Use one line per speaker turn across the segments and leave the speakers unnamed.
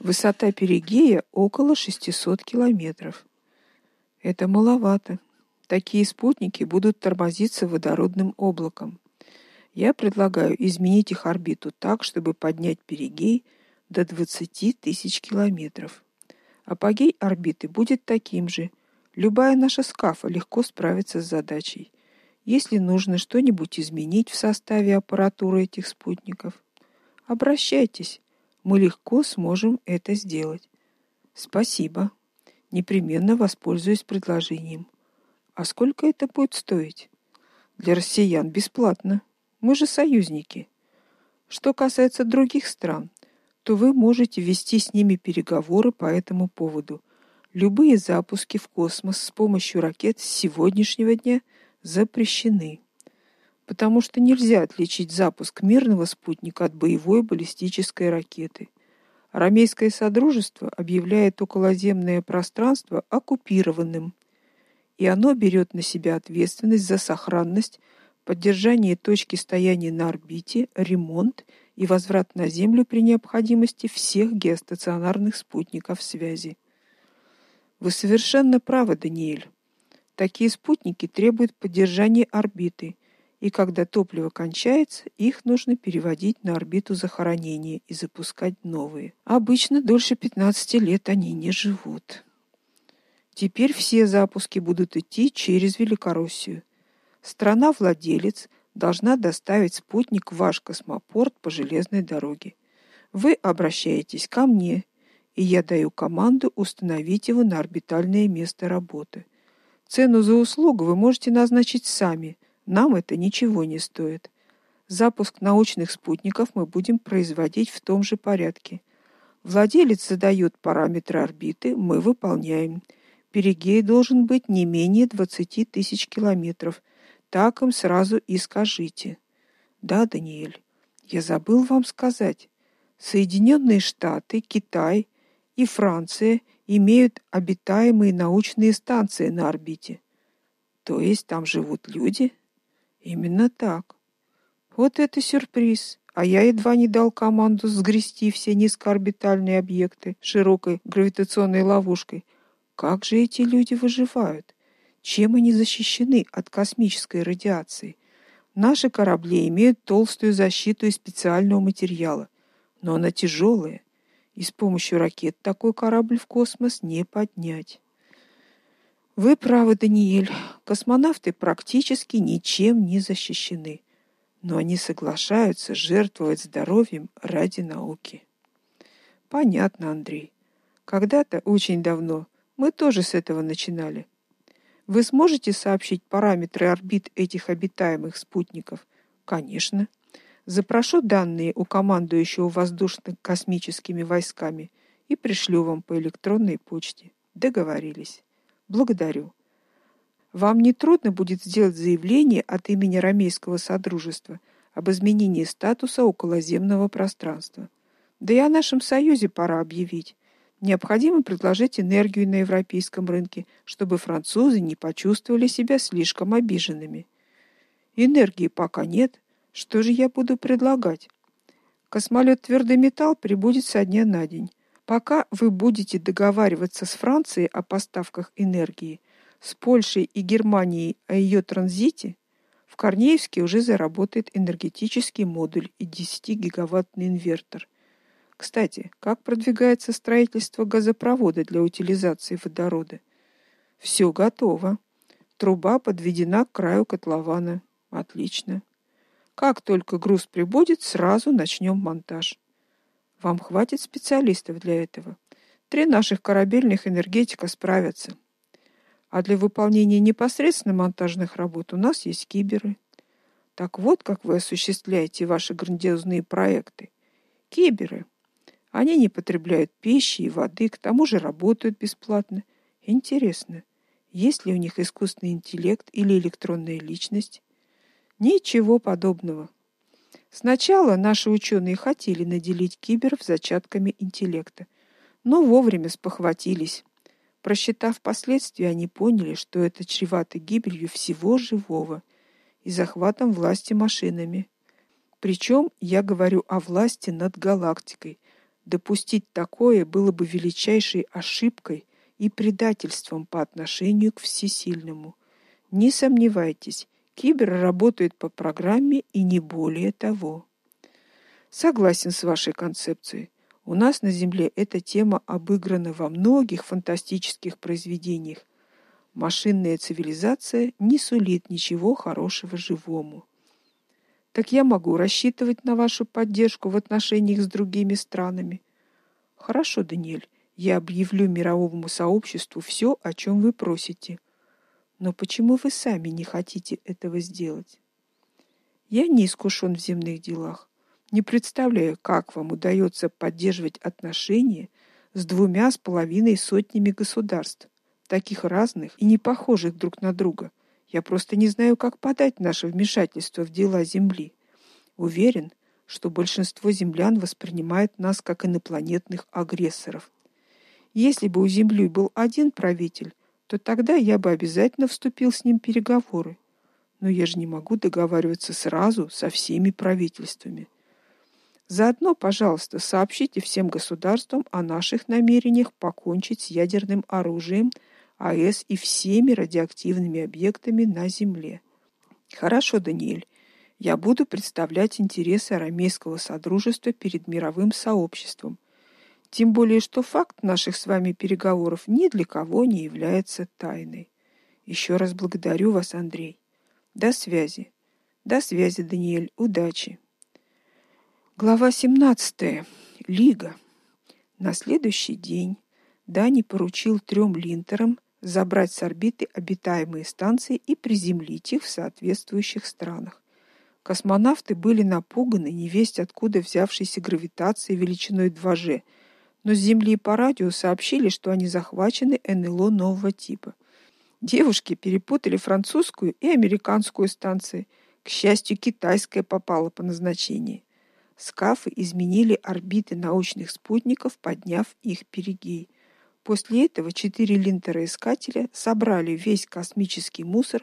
Высота перигея около 600 километров. Это маловато. Такие спутники будут тормозиться водородным облаком. Я предлагаю изменить их орбиту так, чтобы поднять перигей до 20 тысяч километров. Апогей орбиты будет таким же. Любая наша скафа легко справится с задачей. Если нужно что-нибудь изменить в составе аппаратуры этих спутников, обращайтесь. Мы легко сможем это сделать. Спасибо. Непременно воспользуюсь предложением. А сколько это будет стоить? Для россиян бесплатно. Мы же союзники. Что касается других стран, то вы можете вести с ними переговоры по этому поводу. Любые запуски в космос с помощью ракет с сегодняшнего дня запрещены. Потому что нельзя отличить запуск мирного спутника от боевой баллистической ракеты. Арамейское содружество объявляет околоземное пространство оккупированным, и оно берет на себя ответственность за сохранность, поддержание точки стояния на орбите, ремонт и возврат на Землю при необходимости всех геостационарных спутников связи. Вы совершенно правы, Даниэль. Такие спутники требуют поддержания орбиты, и когда топливо кончается, их нужно переводить на орбиту захоронения и запускать новые. Обычно дольше 15 лет они не живут. Теперь все запуски будут идти через Великороссию. Страна-владелец должна доставить спутник в ваш космопорт по железной дороге. Вы обращаетесь ко мне, и я даю команду установить его на орбитальное место работы. Цену за услугу вы можете назначить сами – нам это ничего не стоит. Запуск научных спутников мы будем производить в том же порядке. Владелец задает параметры орбиты, мы выполняем. Перигей должен быть не менее 20 тысяч километров. Так им сразу и скажите. Да, Даниэль, я забыл вам сказать. Соединенные Штаты, Китай и Франция имеют обитаемые научные станции на орбите. То есть там живут люди? Именно так. Вот это сюрприз. А я едва не дал команду сгрести все низкоорбитальные объекты широкой гравитационной ловушкой. Как же эти люди выживают? Чем они защищены от космической радиации? Наши корабли имеют толстую защиту из специального материала, но она тяжелая, и с помощью ракет такой корабль в космос не поднять. Вы правы, Даниэль. Космонавты практически ничем не защищены, но они соглашаются жертвовать здоровьем ради науки. Понятно, Андрей. Когда-то очень давно мы тоже с этого начинали. Вы сможете сообщить параметры орбит этих обитаемых спутников? Конечно. Запрошу данные у командующего воздушно-космическими войсками и пришлю вам по электронной почте. Договорились. Благодарю. Вам не трудно будет сделать заявление от имени Ромейского содружества об изменении статуса околоземного пространства. Да и о нашем союзе пора объявить. Необходимо предложить энергию на европейском рынке, чтобы французы не почувствовали себя слишком обиженными. Энергии пока нет. Что же я буду предлагать? Космолет «Твердый металл» прибудет со дня на день. Пока вы будете договариваться с Францией о поставках энергии, с Польшей и Германией о ее транзите, в Корнеевске уже заработает энергетический модуль и 10-гигаваттный инвертор. Кстати, как продвигается строительство газопровода для утилизации водорода? Все готово. Труба подведена к краю котлована. Отлично. Как только груз прибудет, сразу начнем монтаж. Вам хватит специалистов для этого. Три наших корабельных энергетика справятся. А для выполнения непосредственно монтажных работ у нас есть киберы. Так вот, как вы осуществляете ваши грандиозные проекты. Киберы. Они не потребляют пищи и воды, к тому же работают бесплатно. Интересно, есть ли у них искусственный интеллект или электронная личность? Ничего подобного. Сначала наши ученые хотели наделить киберов зачатками интеллекта, но вовремя спохватились. Просчитав последствия, они поняли, что это чревато гибелью всего живого и захватом власти машинами. Причем я говорю о власти над галактикой, Допустить такое было бы величайшей ошибкой и предательством по отношению к всесильному. Не сомневайтесь, Кибер работает по программе и не более того. Согласен с вашей концепцией. У нас на Земле эта тема обыграна во многих фантастических произведениях. Машинная цивилизация не сулит ничего хорошего живому. Так я могу рассчитывать на вашу поддержку в отношениях с другими странами. Хорошо, Даниэль. Я объявлю мировому сообществу все, о чем вы просите. Но почему вы сами не хотите этого сделать? Я не искушен в земных делах. Не представляю, как вам удается поддерживать отношения с двумя с половиной сотнями государств, таких разных и не похожих друг на друга. Я просто не знаю, как подать наше вмешательство в дела Земли. Уверен, что большинство землян воспринимает нас как инопланетных агрессоров. Если бы у Земли был один правитель, то тогда я бы обязательно вступил с ним в переговоры. Но я же не могу договариваться сразу со всеми правительствами. Заодно, пожалуйста, сообщите всем государствам о наших намерениях покончить с ядерным оружием АЭС и всеми радиоактивными объектами на Земле. Хорошо, Даниэль. Я буду представлять интересы арамейского содружества перед мировым сообществом. Тем более, что факт наших с вами переговоров ни для кого не является тайной. Еще раз благодарю вас, Андрей. До связи. До связи, Даниэль. Удачи. Глава 17. Лига. На следующий день Дани поручил трем линтерам забрать с орбиты обитаемые станции и приземлить их в соответствующих странах. Космонавты были напуганы невесть откуда взявшейся гравитацией величиной 2G, но с Земли по радио сообщили, что они захвачены НЛО нового типа. Девушки перепутали французскую и американскую станции. К счастью, китайская попала по назначению. Скафы изменили орбиты научных спутников, подняв их перигей. После этого четыре линтера-искателя собрали весь космический мусор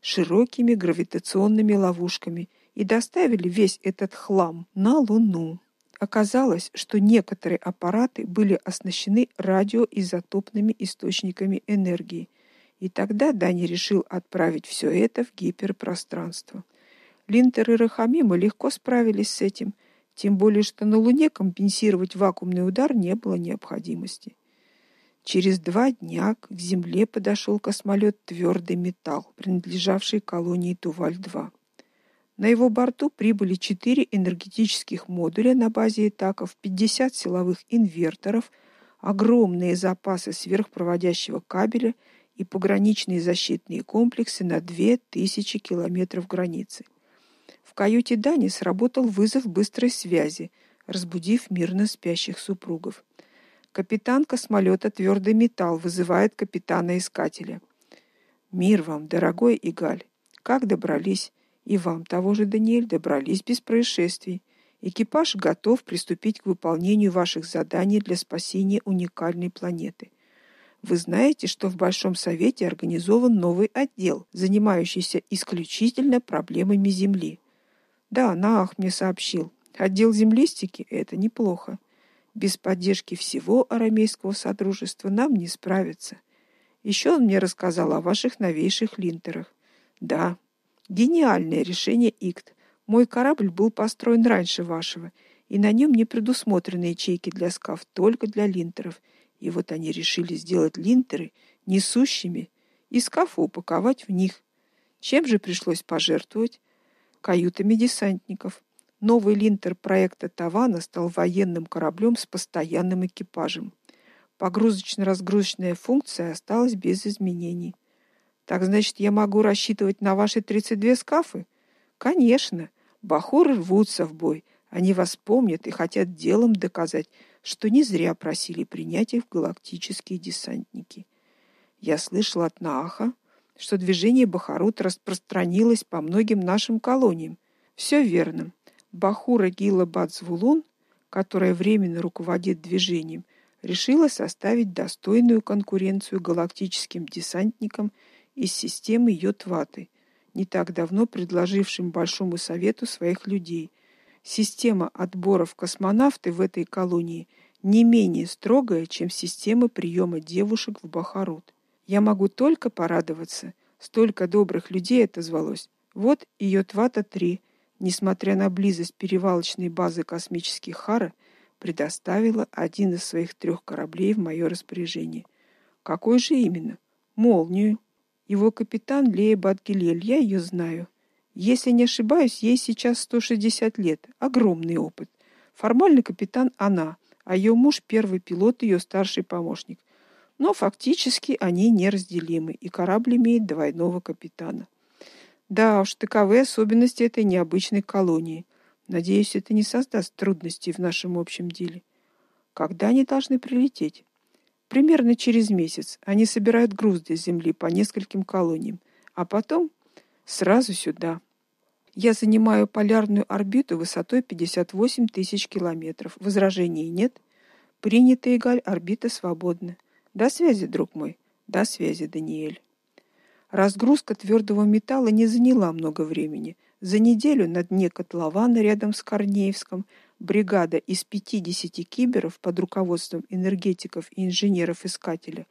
широкими гравитационными ловушками и доставили весь этот хлам на Луну. Оказалось, что некоторые аппараты были оснащены радиоизотопными источниками энергии. И тогда Дани решил отправить все это в гиперпространство. Линтер и Рахамима легко справились с этим – тем более что на Луне компенсировать вакуумный удар не было необходимости. Через два дня к Земле подошел космолет Твердый металл, принадлежавший колонии Туваль-2. На его борту прибыли четыре энергетических модуля на базе Итаков, 50 силовых инверторов, огромные запасы сверхпроводящего кабеля и пограничные защитные комплексы на 2000 километров границы каюте Дани сработал вызов быстрой связи, разбудив мирно спящих супругов. Капитан космолета Твердый металл вызывает капитана-искателя. Мир вам, дорогой Игаль. Как добрались? И вам того же, Даниэль, добрались без происшествий. Экипаж готов приступить к выполнению ваших заданий для спасения уникальной планеты. Вы знаете, что в Большом совете организован новый отдел, занимающийся исключительно проблемами Земли. Да, Наах мне сообщил. Отдел землистики это неплохо. Без поддержки всего арамейского содружества нам не справиться. Еще он мне рассказал о ваших новейших линтерах. Да, гениальное решение ИКТ. Мой корабль был построен раньше вашего, и на нем не предусмотрены ячейки для скаф, только для линтеров. И вот они решили сделать линтеры несущими и скафы упаковать в них. Чем же пришлось пожертвовать? каютами десантников. Новый линтер проекта Тавана стал военным кораблем с постоянным экипажем. Погрузочно-разгрузочная функция осталась без изменений. Так значит, я могу рассчитывать на ваши 32 скафы? Конечно. Бахуры рвутся в бой. Они вас помнят и хотят делом доказать, что не зря просили принять их в галактические десантники. Я слышал от Нааха, что движение Бахарут распространилось по многим нашим колониям. Все верно. Бахура Гила Бадзвулун, которая временно руководит движением, решила составить достойную конкуренцию галактическим десантникам из системы Йотваты, не так давно предложившим Большому совету своих людей. Система отбора в космонавты в этой колонии не менее строгая, чем система приема девушек в Бахарут. Я могу только порадоваться. Столько добрых людей отозвалось. Вот и Йотвата-3, несмотря на близость перевалочной базы космических Хара, предоставила один из своих трех кораблей в мое распоряжение. Какой же именно? Молнию. Его капитан Лея Батгилель, я ее знаю. Если не ошибаюсь, ей сейчас 160 лет. Огромный опыт. Формально капитан она, а ее муж первый пилот, ее старший помощник. Но фактически они неразделимы, и корабль имеет двойного капитана. Да уж, таковы особенности этой необычной колонии. Надеюсь, это не создаст трудностей в нашем общем деле. Когда они должны прилететь? Примерно через месяц. Они собирают груз для земли по нескольким колониям, а потом сразу сюда. Я занимаю полярную орбиту высотой 58 тысяч километров. Возражений нет. Принято, Игаль, орбита свободна. До связи, друг мой. До связи, Даниэль. Разгрузка твердого металла не заняла много времени. За неделю на дне котлована рядом с Корнеевском бригада из 50 киберов под руководством энергетиков и инженеров-искателя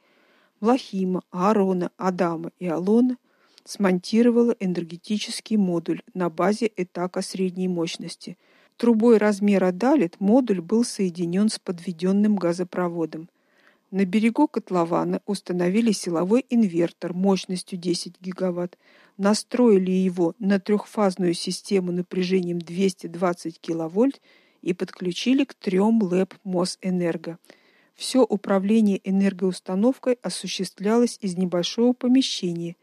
Влахима, Аарона, Адама и Алона смонтировала энергетический модуль на базе Этака средней мощности. Трубой размера Далит модуль был соединен с подведенным газопроводом. На берегу котлована установили силовой инвертор мощностью 10 гигаватт, настроили его на трехфазную систему напряжением 220 киловольт и подключили к трем ЛЭП Мосэнерго. Все управление энергоустановкой осуществлялось из небольшого помещения,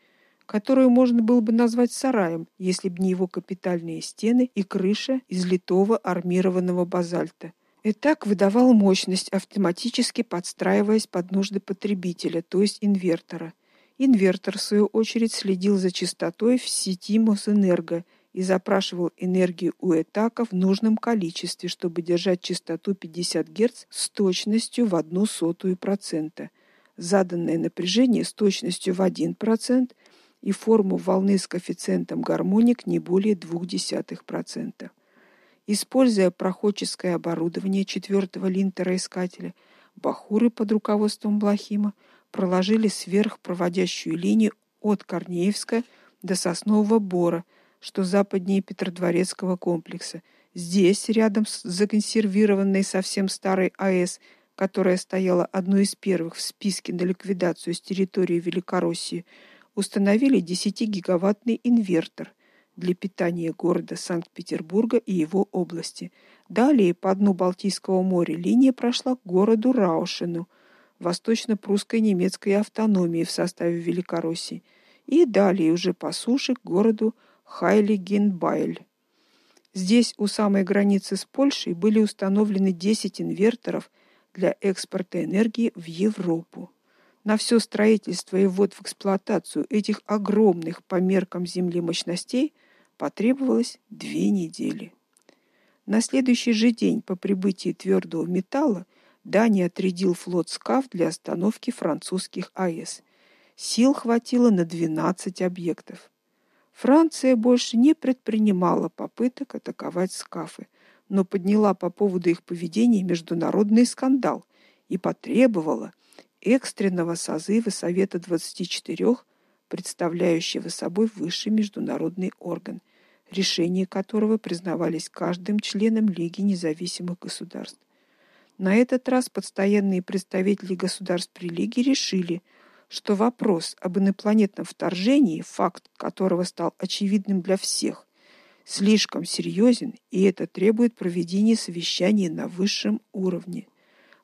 которое можно было бы назвать сараем, если бы не его капитальные стены и крыша из литого армированного базальта. И так выдавал мощность, автоматически подстраиваясь под нужды потребителя, то есть инвертора. Инвертор в свою очередь следил за частотой в сети Мосэнерго и запрашивал энергию у этака в нужном количестве, чтобы держать частоту 50 Гц с точностью в 0,01%. Заданное напряжение с точностью в 1% и форму волны с коэффициентом гармоник не более 0,2%. Используя проходческое оборудование четвертого линтера-искателя, бахуры под руководством Блахима проложили сверхпроводящую линию от Корнеевска до Соснового Бора, что западнее Петродворецкого комплекса. Здесь, рядом с законсервированной совсем старой АЭС, которая стояла одной из первых в списке на ликвидацию с территории Великороссии, установили 10-гигаваттный инвертор – для питания города Санкт-Петербурга и его области. Далее по дну Балтийского моря линия прошла к городу Раушину, восточно-прусской немецкой автономии в составе Великороссии, и далее уже по суше к городу Хайлигенбайль. Здесь у самой границы с Польшей были установлены 10 инверторов для экспорта энергии в Европу. На все строительство и ввод в эксплуатацию этих огромных по меркам Земли мощностей – потребовалось две недели. На следующий же день по прибытии твердого металла Дания отрядил флот СКАФ для остановки французских АЭС. Сил хватило на 12 объектов. Франция больше не предпринимала попыток атаковать СКАФы, но подняла по поводу их поведения международный скандал и потребовала экстренного созыва Совета 24 представляющего собой высший международный орган, решения которого признавались каждым членом Лиги независимых государств. На этот раз постоянные представители государств при Лиге решили, что вопрос об инопланетном вторжении, факт которого стал очевидным для всех, слишком серьезен, и это требует проведения совещания на высшем уровне.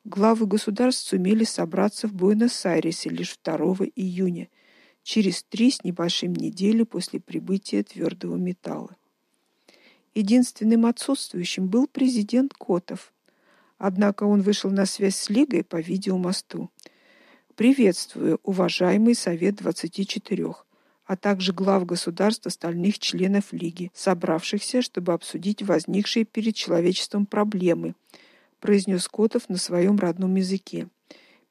Главы государств сумели собраться в Буэнос-Айресе лишь 2 июня – через три с небольшим недели после прибытия твердого металла. Единственным отсутствующим был президент Котов. Однако он вышел на связь с Лигой по видеомосту. Приветствую, уважаемый совет 24, а также глав государств остальных членов Лиги, собравшихся, чтобы обсудить возникшие перед человечеством проблемы, произнес Котов на своем родном языке.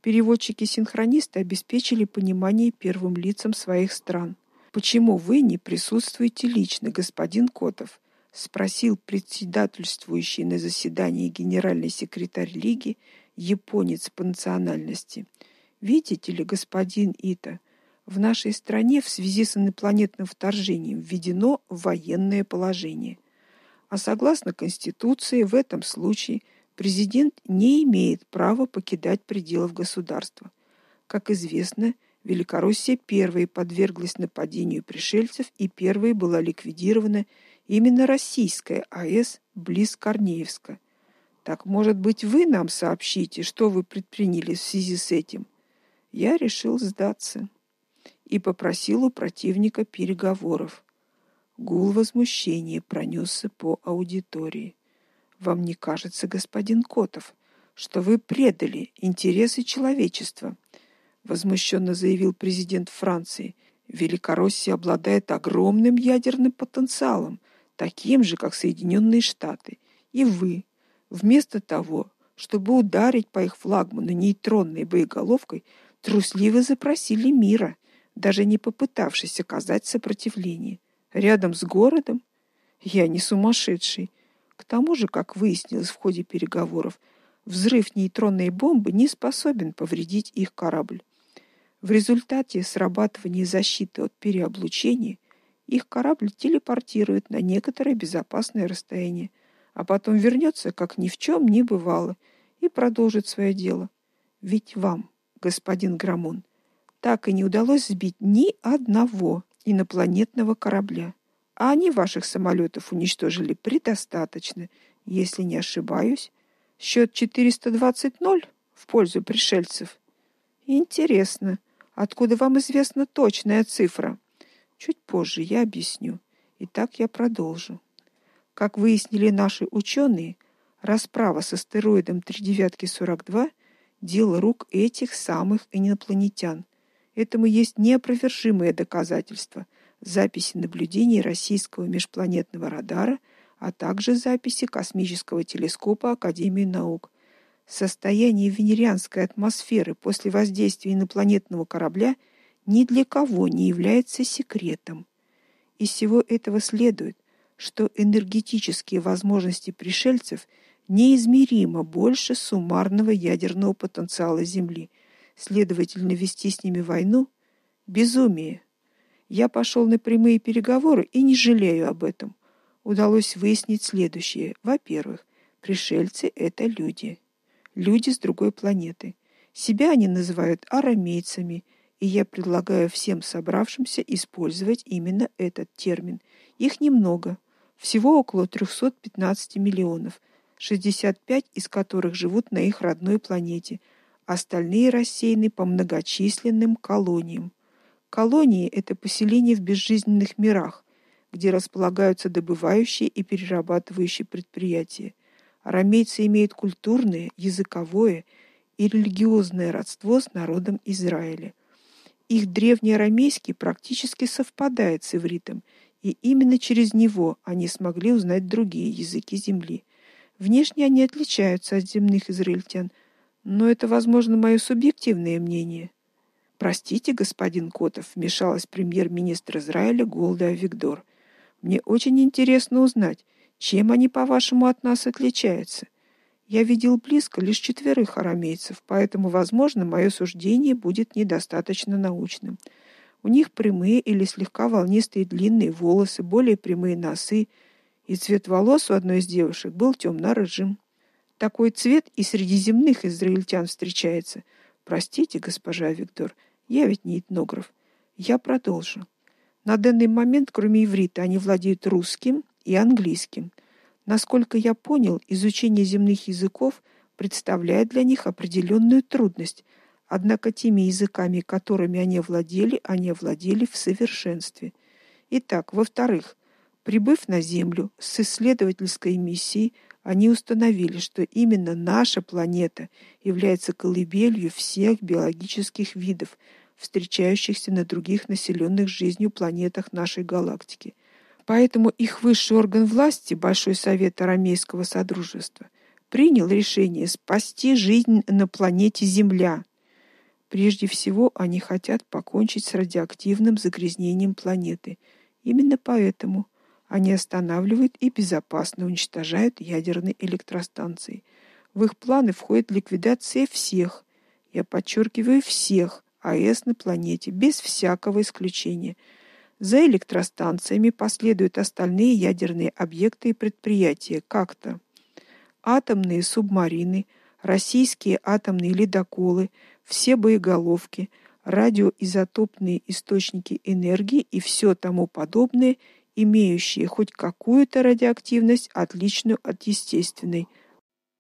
Переводчики-синхронисты обеспечили понимание первым лицам своих стран. Почему вы не присутствуете лично, господин Котов? спросил председательствующий на заседании генеральный секретарь лиги японец по национальности. Видите ли, господин Ита, в нашей стране в связи с инопланетным вторжением введено военное положение. А согласно конституции, в этом случае президент не имеет права покидать пределы государства. Как известно, Великороссия первой подверглась нападению пришельцев и первой была ликвидирована именно российская АЭС близ Корнеевска. Так, может быть, вы нам сообщите, что вы предприняли в связи с этим? Я решил сдаться и попросил у противника переговоров. Гул возмущения пронесся по аудитории. Вам не кажется, господин Котов, что вы предали интересы человечества? возмущенно заявил президент Франции. Великороссия обладает огромным ядерным потенциалом, таким же, как Соединенные Штаты. И вы, вместо того, чтобы ударить по их флагману нейтронной боеголовкой, трусливо запросили мира, даже не попытавшись оказать сопротивление. Рядом с городом я не сумасшедший. К тому же, как выяснилось в ходе переговоров, взрыв нейтронной бомбы не способен повредить их корабль. В результате срабатывания защиты от переоблучения их корабль телепортирует на некоторое безопасное расстояние, а потом вернется, как ни в чем не бывало, и продолжит свое дело. Ведь вам, господин Грамон, так и не удалось сбить ни одного инопланетного корабля. А они ваших самолетов уничтожили предостаточно, если не ошибаюсь. Счет 420-0 в пользу пришельцев. Интересно, откуда вам известна точная цифра? Чуть позже я объясню. Итак, я продолжу. Как выяснили наши ученые, расправа с астероидом 3942 дело рук этих самых инопланетян. Этому есть неопровержимые доказательства: записи наблюдений российского межпланетного радара, а также записи космического телескопа Академии наук. Состояние венерианской атмосферы после воздействия инопланетного корабля ни для кого не является секретом. Из всего этого следует, что энергетические возможности пришельцев неизмеримо больше суммарного ядерного потенциала Земли. Следовательно, вести с ними войну безумие. Я пошел на прямые переговоры и не жалею об этом. Удалось выяснить следующее: во-первых, пришельцы это люди. Люди с другой планеты. Себя они называют арамейцами, и я предлагаю всем собравшимся использовать именно этот термин. Их немного, всего около 315 миллионов, 65 из которых живут на их родной планете остальные рассеяны по многочисленным колониям. Колонии это поселения в безжизненных мирах, где располагаются добывающие и перерабатывающие предприятия. Арамейцы имеют культурное, языковое и религиозное родство с народом Израиля. Их древний арамейский практически совпадает с ивритом, и именно через него они смогли узнать другие языки земли. Внешне они отличаются от земных израильтян, но это, возможно, мое субъективное мнение. Простите, господин Котов, вмешалась премьер-министр Израиля Голда Авигдор. Мне очень интересно узнать, чем они, по-вашему, от нас отличаются. Я видел близко лишь четверых арамейцев, поэтому, возможно, мое суждение будет недостаточно научным. У них прямые или слегка волнистые длинные волосы, более прямые носы, и цвет волос у одной из девушек был темно-рыжим. Такой цвет и среди земных израильтян встречается. Простите, госпожа Виктор, я ведь не этнограф. Я продолжу. На данный момент, кроме иврита, они владеют русским и английским. Насколько я понял, изучение земных языков представляет для них определенную трудность. Однако теми языками, которыми они владели, они владели в совершенстве. Итак, во-вторых, прибыв на землю с исследовательской миссией, они установили, что именно наша планета является колыбелью всех биологических видов, встречающихся на других населенных жизнью планетах нашей галактики. Поэтому их высший орган власти, Большой совет Арамейского содружества, принял решение спасти жизнь на планете Земля. Прежде всего, они хотят покончить с радиоактивным загрязнением планеты. Именно поэтому они останавливают и безопасно уничтожают ядерные электростанции. В их планы входит ликвидация всех, я подчеркиваю всех АЭС на планете без всякого исключения. За электростанциями последуют остальные ядерные объекты и предприятия, как-то атомные субмарины, российские атомные ледоколы, все боеголовки, радиоизотопные источники энергии и все тому подобное, имеющие хоть какую-то радиоактивность, отличную от естественной –